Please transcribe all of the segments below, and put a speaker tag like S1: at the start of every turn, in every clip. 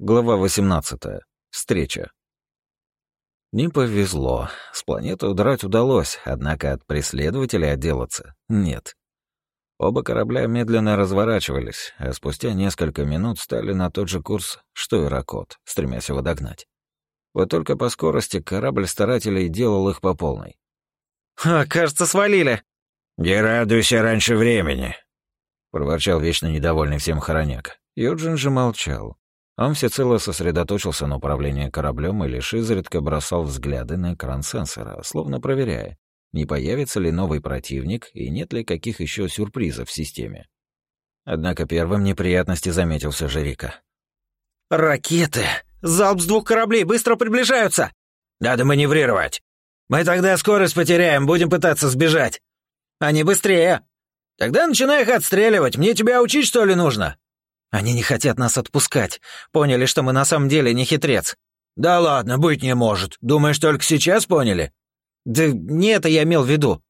S1: Глава 18. Встреча. Не повезло. С планеты удрать удалось, однако от преследователей отделаться нет. Оба корабля медленно разворачивались, а спустя несколько минут стали на тот же курс, что и Ракот, стремясь его догнать. Вот только по скорости корабль старателей делал их по полной.
S2: «А, кажется, свалили!»
S3: «Не радуйся раньше времени!»
S1: — проворчал вечно недовольный всем хороняк. Юджин же молчал. Он всецело сосредоточился на управлении кораблем и лишь изредка бросал взгляды на экран сенсора, словно проверяя, не появится ли новый противник и нет ли каких еще сюрпризов в системе. Однако первым неприятности заметил все же Рика.
S2: «Ракеты! Залп с двух кораблей быстро приближаются!»
S3: «Надо маневрировать! Мы тогда скорость потеряем, будем пытаться сбежать!»
S2: «Они быстрее!»
S3: «Тогда начинай их отстреливать, мне тебя учить, что ли, нужно?»
S2: Они не хотят нас отпускать. Поняли, что мы на самом деле не хитрец.
S3: Да ладно, быть не может. Думаешь, только сейчас поняли?
S2: Да не это я имел в виду.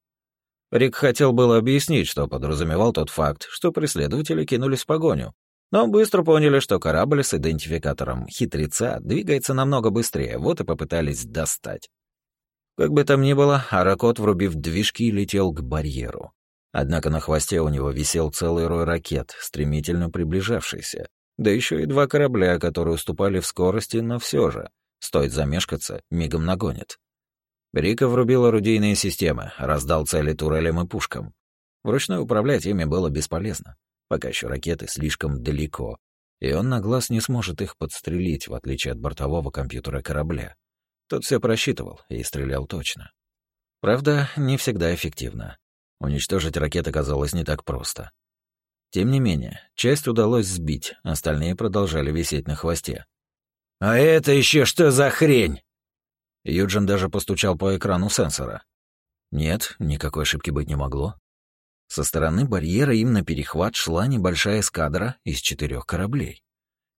S1: Рик хотел было объяснить, что подразумевал тот факт, что преследователи кинулись в погоню. Но быстро поняли, что корабль с идентификатором «Хитреца» двигается намного быстрее, вот и попытались достать. Как бы там ни было, Аракот, врубив движки, летел к барьеру. Однако на хвосте у него висел целый рой ракет, стремительно приближавшийся. Да еще и два корабля, которые уступали в скорости, но все же. Стоит замешкаться, мигом нагонит. Рика врубил орудийные системы, раздал цели турелям и пушкам. Вручную управлять ими было бесполезно, пока еще ракеты слишком далеко, и он на глаз не сможет их подстрелить, в отличие от бортового компьютера корабля. Тот все просчитывал и стрелял точно. Правда, не всегда эффективно. Уничтожить ракеты казалось не так просто. Тем не менее, часть удалось сбить, остальные продолжали висеть на хвосте.
S3: «А это еще что за хрень?»
S1: Юджин даже постучал по экрану сенсора. Нет, никакой ошибки быть не могло. Со стороны барьера им на перехват шла небольшая эскадра из четырех кораблей.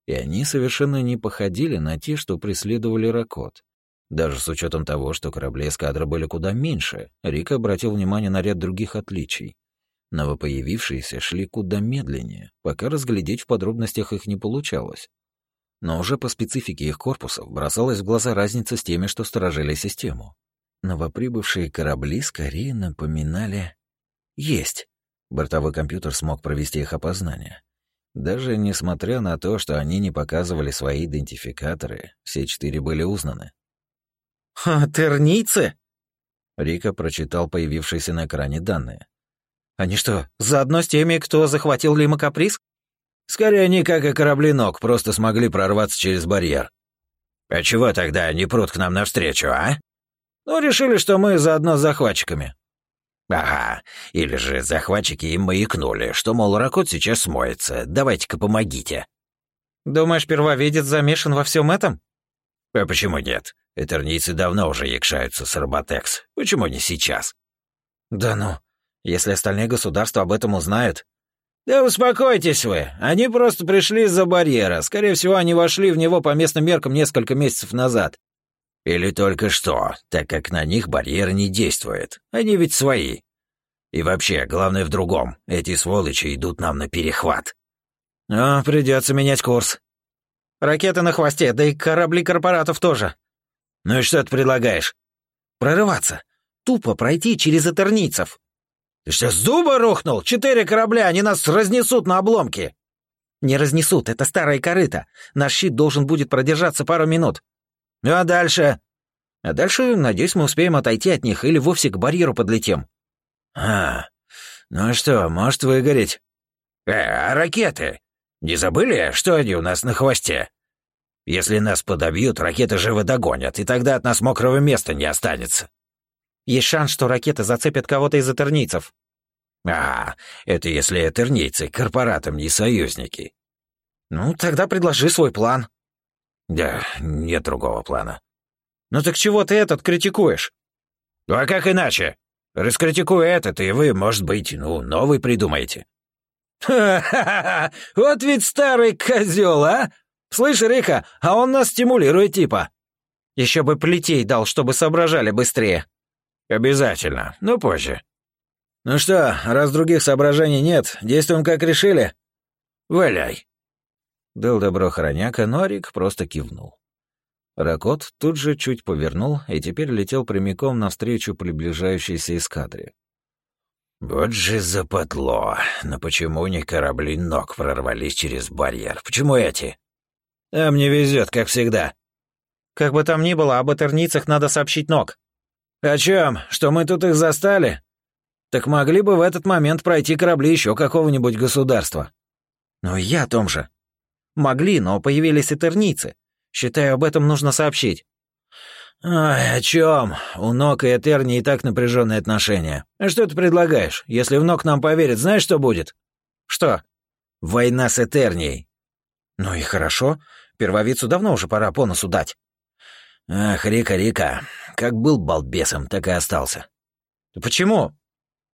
S1: И они совершенно не походили на те, что преследовали Ракот. Даже с учетом того, что корабли эскадры были куда меньше, Рик обратил внимание на ряд других отличий. Новопоявившиеся шли куда медленнее, пока разглядеть в подробностях их не получалось. Но уже по специфике их корпусов бросалась в глаза разница с теми, что сторожили систему. Новоприбывшие корабли скорее напоминали... Есть! Бортовой компьютер смог провести их опознание. Даже несмотря на то, что они не показывали свои идентификаторы, все четыре были узнаны.
S2: «Ха, терницы?»
S1: Рика прочитал появившиеся на экране данные.
S2: «Они что, заодно с теми, кто захватил Лима Каприз?»
S3: «Скорее, они, как и корабли ног, просто смогли прорваться через барьер. А чего тогда они прут к нам навстречу, а? Ну, решили, что мы заодно с захватчиками». «Ага, или же захватчики им маякнули, что, мол, Ракот сейчас смоется, давайте-ка помогите».
S2: «Думаешь, первовидец замешан во всем этом?»
S3: «А почему нет? Этернийцы давно уже якшаются с Роботекс. Почему не сейчас?
S2: Да ну, если остальные государства об этом узнают...
S3: Да успокойтесь вы, они просто пришли из-за барьера. Скорее всего, они вошли в него по местным меркам несколько месяцев назад. Или только что, так как на них барьер не действует. Они ведь свои. И вообще, главное в другом. Эти сволочи идут нам на перехват.
S2: А, придется менять курс. Ракеты на хвосте, да и корабли корпоратов тоже.
S3: «Ну и что ты предлагаешь?»
S2: «Прорываться. Тупо пройти через этерницев».
S3: «Ты что, с дуба рухнул? Четыре корабля, они нас разнесут на обломки!»
S2: «Не разнесут, это старая корыта. Наш щит должен будет продержаться пару минут».
S3: «Ну а дальше?»
S2: «А дальше, надеюсь, мы успеем отойти от них или вовсе к барьеру подлетим».
S3: «А, ну что, может выгореть?» «Э, а ракеты? Не забыли, что они у нас на хвосте?» Если нас подобьют, ракеты живо догонят, и тогда от нас мокрого места не останется.
S2: Есть шанс, что ракеты зацепят кого-то из этернийцев.
S3: А, это если этернийцы корпоратам не союзники.
S2: Ну, тогда предложи свой план.
S3: Да, нет другого плана.
S2: Ну так чего ты этот критикуешь?
S3: а как иначе? Раскритикую этот, и вы, может быть, ну, новый придумаете. Ха-ха-ха! Вот ведь старый козел, а! «Слышь, Рика, а он нас стимулирует типа».
S2: «Еще бы плетей дал, чтобы соображали быстрее».
S3: «Обязательно, но позже». «Ну что, раз других соображений нет, действуем как решили?» «Валяй».
S1: Дал добро хроняка, но Рик просто кивнул. Ракот тут же чуть повернул и теперь летел прямиком навстречу приближающейся эскадре.
S3: «Вот же западло! Но почему них корабли ног прорвались через барьер? Почему эти?»
S2: «А мне везет, как всегда». «Как бы там ни было, об этерницах надо сообщить ног».
S3: «О чем? Что мы тут их застали? Так могли бы в этот момент пройти корабли еще какого-нибудь государства».
S2: «Ну я о том же. Могли, но появились этерницы. Считаю, об этом нужно сообщить».
S3: «Ой, о чем? У Нок и Этерни и так напряженные отношения. А что ты предлагаешь? Если в Нок нам поверят, знаешь, что будет?»
S2: «Что?»
S3: «Война с Этернией».
S2: «Ну и хорошо. Первовицу давно уже пора по носу дать».
S3: «Ах, Рика, Рика, как был балбесом, так и остался».
S2: «Почему?»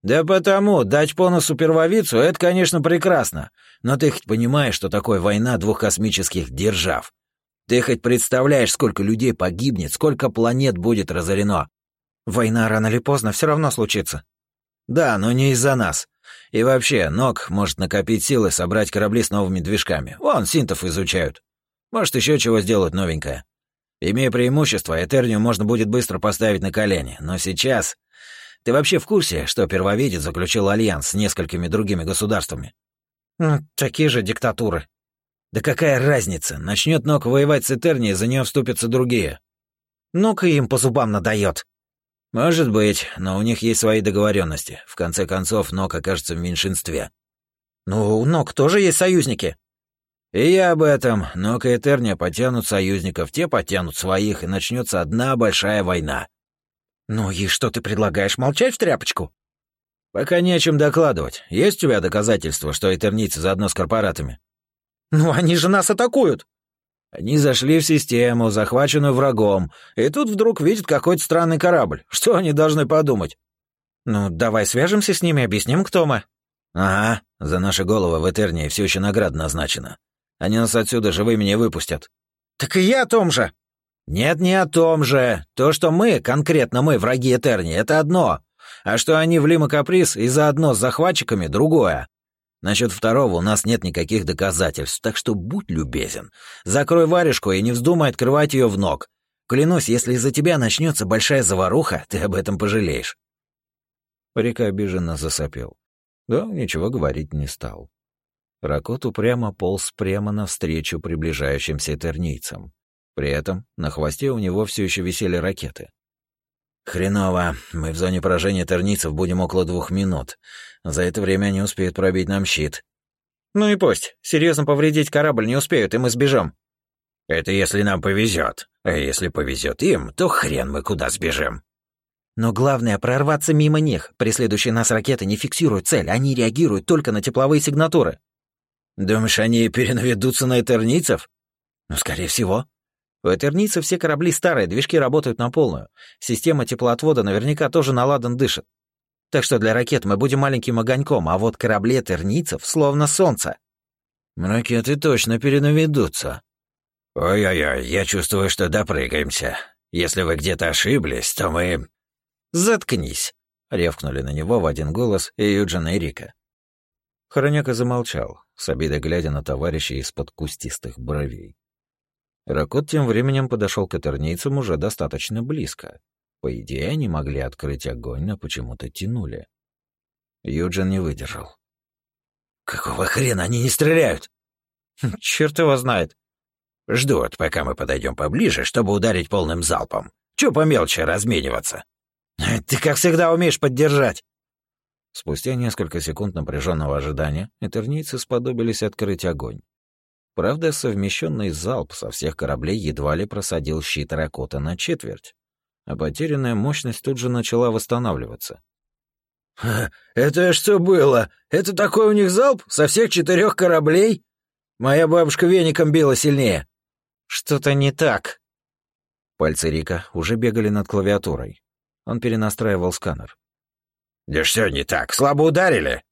S3: «Да потому, дать по носу первовицу — это, конечно, прекрасно. Но ты хоть понимаешь, что такое война двух космических держав? Ты хоть представляешь, сколько людей погибнет, сколько планет будет разорено?
S2: Война рано или поздно все равно случится.
S3: Да, но не из-за нас. И вообще, Нок может накопить силы, собрать корабли с новыми движками. Вон, синтов изучают. Может, еще чего сделать новенькое. Имея преимущество, Этернию можно будет быстро поставить на колени. Но сейчас... Ты вообще в курсе, что Первовидец заключил альянс с несколькими другими государствами?
S2: Ну, такие же диктатуры.
S3: Да какая разница? Начнет Нок воевать с Этернией, за нее вступятся другие.
S2: Ну-ка им по зубам надает.
S3: Может быть, но у них есть свои договоренности. В конце концов, Нок окажется в меньшинстве.
S2: Ну, у Нок тоже есть союзники.
S3: И я об этом. Нок и Этерния потянут союзников, те потянут своих, и начнется одна большая война.
S2: Ну и что ты предлагаешь, молчать в тряпочку?
S3: Пока не о чем докладывать. Есть у тебя доказательства, что этерницы заодно с корпоратами?
S2: «Ну они же нас атакуют!»
S3: Они зашли в систему, захваченную врагом, и тут вдруг видят какой-то странный корабль. Что они должны подумать?
S2: «Ну, давай свяжемся с ними, объясним, кто мы».
S3: «Ага, за наши головы в Этернии все еще награда назначена. Они нас отсюда живыми не выпустят».
S2: «Так и я о том же!»
S3: «Нет, не о том же. То, что мы, конкретно мы, враги Этернии, это одно. А что они в Лима Каприз и заодно с захватчиками, другое. Насчет второго у нас нет никаких доказательств, так что будь любезен. Закрой варежку и не вздумай открывать ее в ног. Клянусь, если из-за тебя начнется большая заваруха, ты об этом пожалеешь».
S1: Река обиженно засопел. Да, ничего говорить не стал. Ракот упрямо полз прямо навстречу приближающимся тернийцам. При этом на хвосте у него все еще висели ракеты.
S3: «Хреново. Мы в зоне поражения терницев будем около двух минут. За это время они успеют пробить нам щит».
S2: «Ну и пусть. Серьезно повредить корабль не успеют, и мы сбежим».
S3: «Это если нам повезет. А если повезет им, то хрен мы куда сбежим».
S2: Но главное — прорваться мимо них. Преследующие нас ракеты не фиксируют цель, они реагируют только на тепловые сигнатуры.
S3: Думаешь, они перенаведутся на этерницев?
S2: Ну, скорее всего. У Этерницы все корабли старые, движки работают на полную. Система теплоотвода наверняка тоже наладан дышит. Так что для ракет мы будем маленьким огоньком, а вот корабли Этерницев словно солнце.
S3: Ракеты точно перенаведутся. Ой-ой-ой, я чувствую, что допрыгаемся. Если вы где-то ошиблись, то мы...
S2: Заткнись, ревкнули на него в один голос и Юджин и Рика.
S1: Хороняка замолчал, с обидой глядя на товарища из-под кустистых бровей. Ракот тем временем подошел к этернийцам уже достаточно близко. По идее, они могли открыть огонь, но почему-то тянули. Юджин не выдержал.
S3: «Какого хрена они не стреляют?»
S2: «Хм, «Черт его знает».
S3: «Ждут, пока мы подойдем поближе, чтобы ударить полным залпом. Чё по мелочи размениваться?»
S2: «Ты, как всегда, умеешь поддержать».
S1: Спустя несколько секунд напряженного ожидания этернийцы сподобились открыть огонь. Правда, совмещенный залп со всех кораблей едва ли просадил щит Ракота на четверть, а потерянная мощность тут же начала восстанавливаться.
S3: «Это что было? Это такой у них залп со всех четырех кораблей? Моя бабушка веником била сильнее».
S2: «Что-то не так».
S1: Пальцы Рика уже бегали над клавиатурой. Он перенастраивал сканер.
S3: «Да что не так? Слабо ударили?»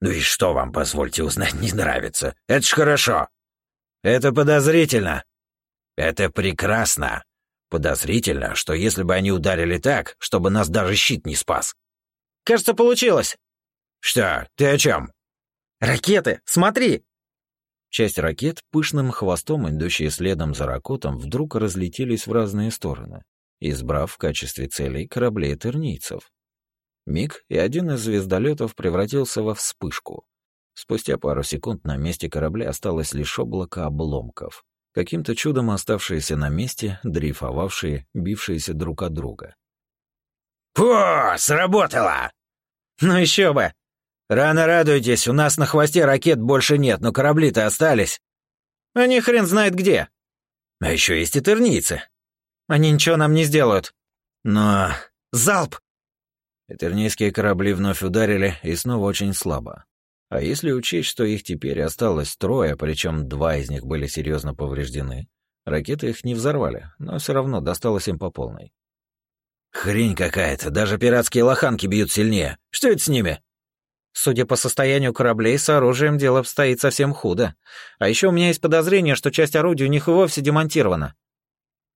S3: «Ну и что вам, позвольте узнать, не нравится? Это ж хорошо!» Это подозрительно. Это прекрасно. Подозрительно, что если бы они ударили так, чтобы нас даже щит не спас.
S2: Кажется, получилось.
S3: Что? Ты о чем?
S2: Ракеты, смотри.
S1: Часть ракет, пышным хвостом, идущие следом за ракотом, вдруг разлетелись в разные стороны, избрав в качестве целей корабли этернийцев. Миг, и один из звездолетов превратился во вспышку. Спустя пару секунд на месте корабля осталось лишь облако обломков, каким-то чудом оставшиеся на месте, дрейфовавшие, бившиеся друг от друга.
S3: «О, сработало!»
S2: «Ну еще бы! Рано радуйтесь, у нас на хвосте ракет больше нет, но корабли-то остались. Они хрен знает где. А еще есть и терницы. Они ничего нам не сделают. Но... Залп!»
S1: Этернийские корабли вновь ударили, и снова очень слабо. А если учесть, что их теперь осталось трое, причем два из них были серьезно повреждены, ракеты их не взорвали, но все равно досталось им по полной.
S3: «Хрень какая-то, даже пиратские лоханки бьют сильнее. Что это с ними?»
S2: Судя по состоянию кораблей, с оружием дело обстоит совсем худо. А еще у меня есть подозрение, что часть орудий у них и вовсе демонтирована.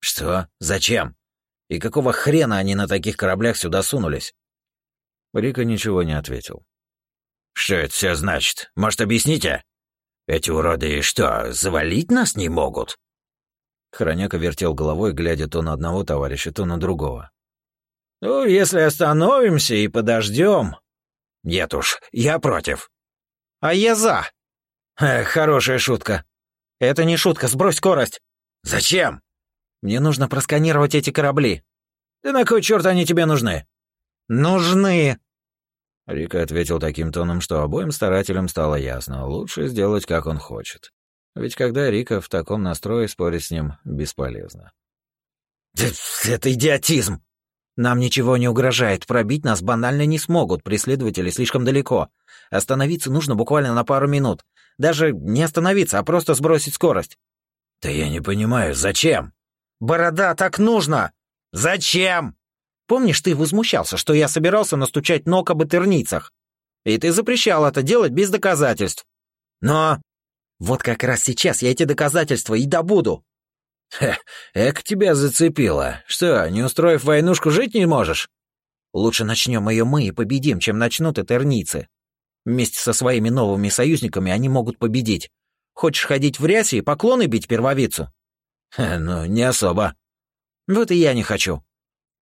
S3: Что? Зачем? И какого хрена они на таких кораблях сюда сунулись?
S1: Рика ничего не ответил.
S3: Что это все значит? Может, объясните? Эти уроды что, завалить нас не могут?
S1: Хроняка вертел головой, глядя то на одного товарища, то на другого.
S3: «Ну, если остановимся и подождем, «Нет уж, я против».
S2: «А я за».
S3: Эх, хорошая шутка».
S2: «Это не шутка, сбрось скорость».
S3: «Зачем?»
S2: «Мне нужно просканировать эти корабли».
S3: «Да на кой черт они тебе нужны?»
S2: «Нужны».
S1: Рика ответил таким тоном, что обоим старателям стало ясно, лучше сделать, как он хочет. Ведь когда Рика в таком настрое, спорить с ним бесполезно.
S3: «Это идиотизм!»
S2: Нам ничего не угрожает, пробить нас банально не смогут, преследователи слишком далеко. Остановиться нужно буквально на пару минут. Даже не остановиться, а просто сбросить скорость.
S3: Да я не понимаю, зачем?
S2: Борода, так нужно!
S3: Зачем?
S2: Помнишь, ты возмущался, что я собирался настучать ног об этерницах? И ты запрещал это делать без доказательств. Но... Вот как раз сейчас я эти доказательства и добуду.
S3: Хе, эк тебя зацепило. Что, не устроив войнушку, жить не можешь?
S2: Лучше начнем ее мы и победим, чем начнут этерницы. Вместе со своими новыми союзниками они могут победить. Хочешь ходить в рясе и поклоны бить первовицу?
S3: Хе, ну, не особо.
S2: Вот и я не хочу.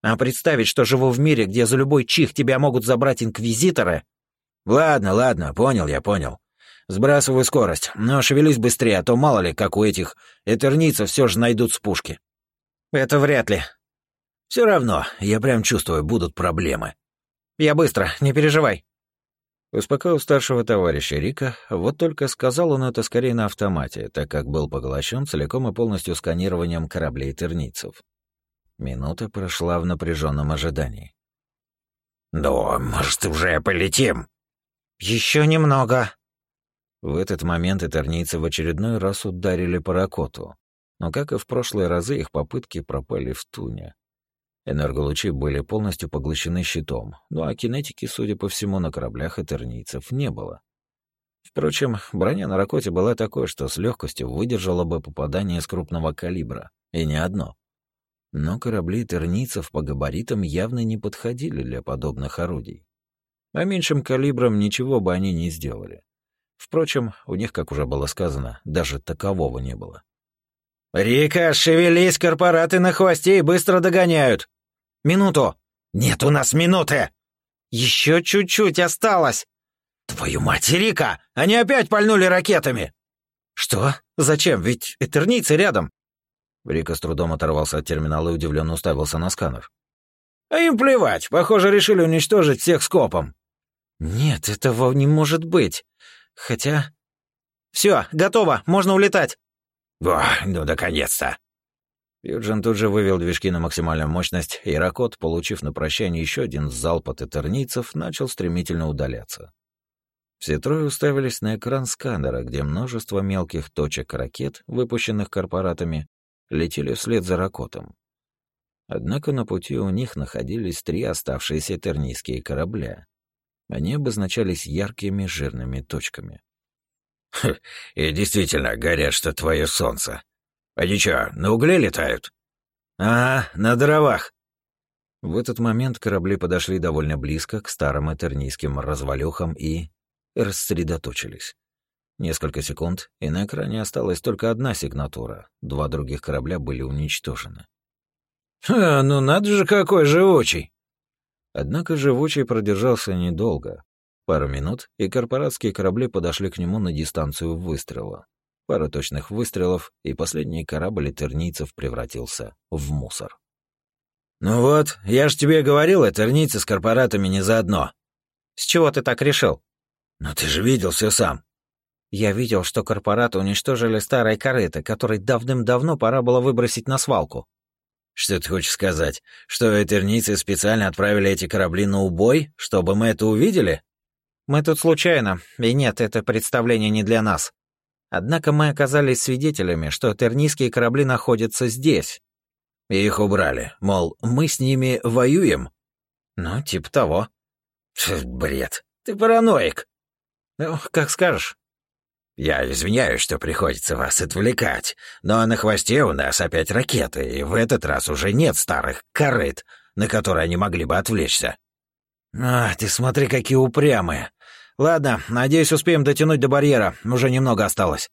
S2: А представить, что живу в мире, где за любой чих тебя могут забрать инквизиторы...
S3: Ладно, ладно, понял я, понял. Сбрасываю скорость, но шевелись быстрее, а то мало ли, как у этих этерницев все же найдут с пушки.
S2: Это вряд ли.
S3: Все равно, я прям чувствую, будут проблемы.
S2: Я быстро, не переживай.
S1: Успокоил старшего товарища Рика, вот только сказал он это скорее на автомате, так как был поглощен целиком и полностью сканированием кораблей терницев. Минута прошла в напряженном ожидании.
S3: «Да, может, уже полетим?»
S2: Еще немного»,
S1: в этот момент этернийцы в очередной раз ударили по ракоту, но, как и в прошлые разы, их попытки пропали в туне. Энерголучи были полностью поглощены щитом, ну а кинетики, судя по всему, на кораблях этернийцев не было. Впрочем, броня на ракоте была такой, что с легкостью выдержала бы попадание с крупного калибра, и не одно. Но корабли этернийцев по габаритам явно не подходили для подобных орудий. А меньшим калибром ничего бы они не сделали. Впрочем, у них, как уже было сказано, даже такового не было.
S2: «Рика, шевелись, корпораты на хвосте и быстро догоняют!» «Минуту!»
S3: «Нет у нас минуты!»
S2: «Еще чуть-чуть осталось!»
S3: «Твою мать, Рика! Они опять пальнули ракетами!»
S2: «Что? Зачем? Ведь этерницы рядом!»
S1: Рика с трудом оторвался от терминала и удивленно уставился на сканер.
S3: «А им плевать! Похоже, решили уничтожить всех скопом!»
S2: «Нет, этого не может быть!» Хотя... Все, готово, можно улетать.
S3: О, ну, наконец-то.
S1: Юджин тут же вывел движки на максимальную мощность, и Ракот, получив на прощание еще один залп от этерницев, начал стремительно удаляться. Все трое уставились на экран сканера, где множество мелких точек ракет, выпущенных корпоратами, летели вслед за Ракотом. Однако на пути у них находились три оставшиеся тернийские корабля. Они обозначались яркими жирными точками.
S3: «И действительно, горят, что твое солнце. Они чё, на угле летают?»
S2: «Ага, на дровах».
S1: В этот момент корабли подошли довольно близко к старым этернийским развалюхам и рассредоточились. Несколько секунд, и на экране осталась только одна сигнатура. Два других корабля были уничтожены.
S3: «А, ну надо же какой живучий!»
S1: Однако живучий продержался недолго. Пару минут, и корпоратские корабли подошли к нему на дистанцию выстрела. Пара точных выстрелов, и последний корабль этернийцев превратился в мусор.
S3: «Ну вот, я ж тебе говорил, этернийцы с корпоратами не заодно».
S2: «С чего ты так решил?»
S3: «Ну ты же видел все сам».
S2: «Я видел, что корпораты уничтожили старое корыто, которое давным-давно пора было выбросить на свалку».
S3: «Что ты хочешь сказать? Что этернийцы специально отправили эти корабли на убой, чтобы мы это увидели?»
S2: «Мы тут случайно, и нет, это представление не для нас. Однако мы оказались свидетелями, что тернийские корабли находятся здесь.
S3: И их убрали, мол, мы с ними воюем.
S2: Ну, типа того.
S3: Фу, бред. Ты параноик.
S2: Ну, как скажешь.
S3: Я извиняюсь, что приходится вас отвлекать, но на хвосте у нас опять ракеты, и в этот раз уже нет старых корыт, на которые они могли бы отвлечься. А, ты смотри, какие упрямые. Ладно, надеюсь, успеем дотянуть до барьера, уже немного осталось.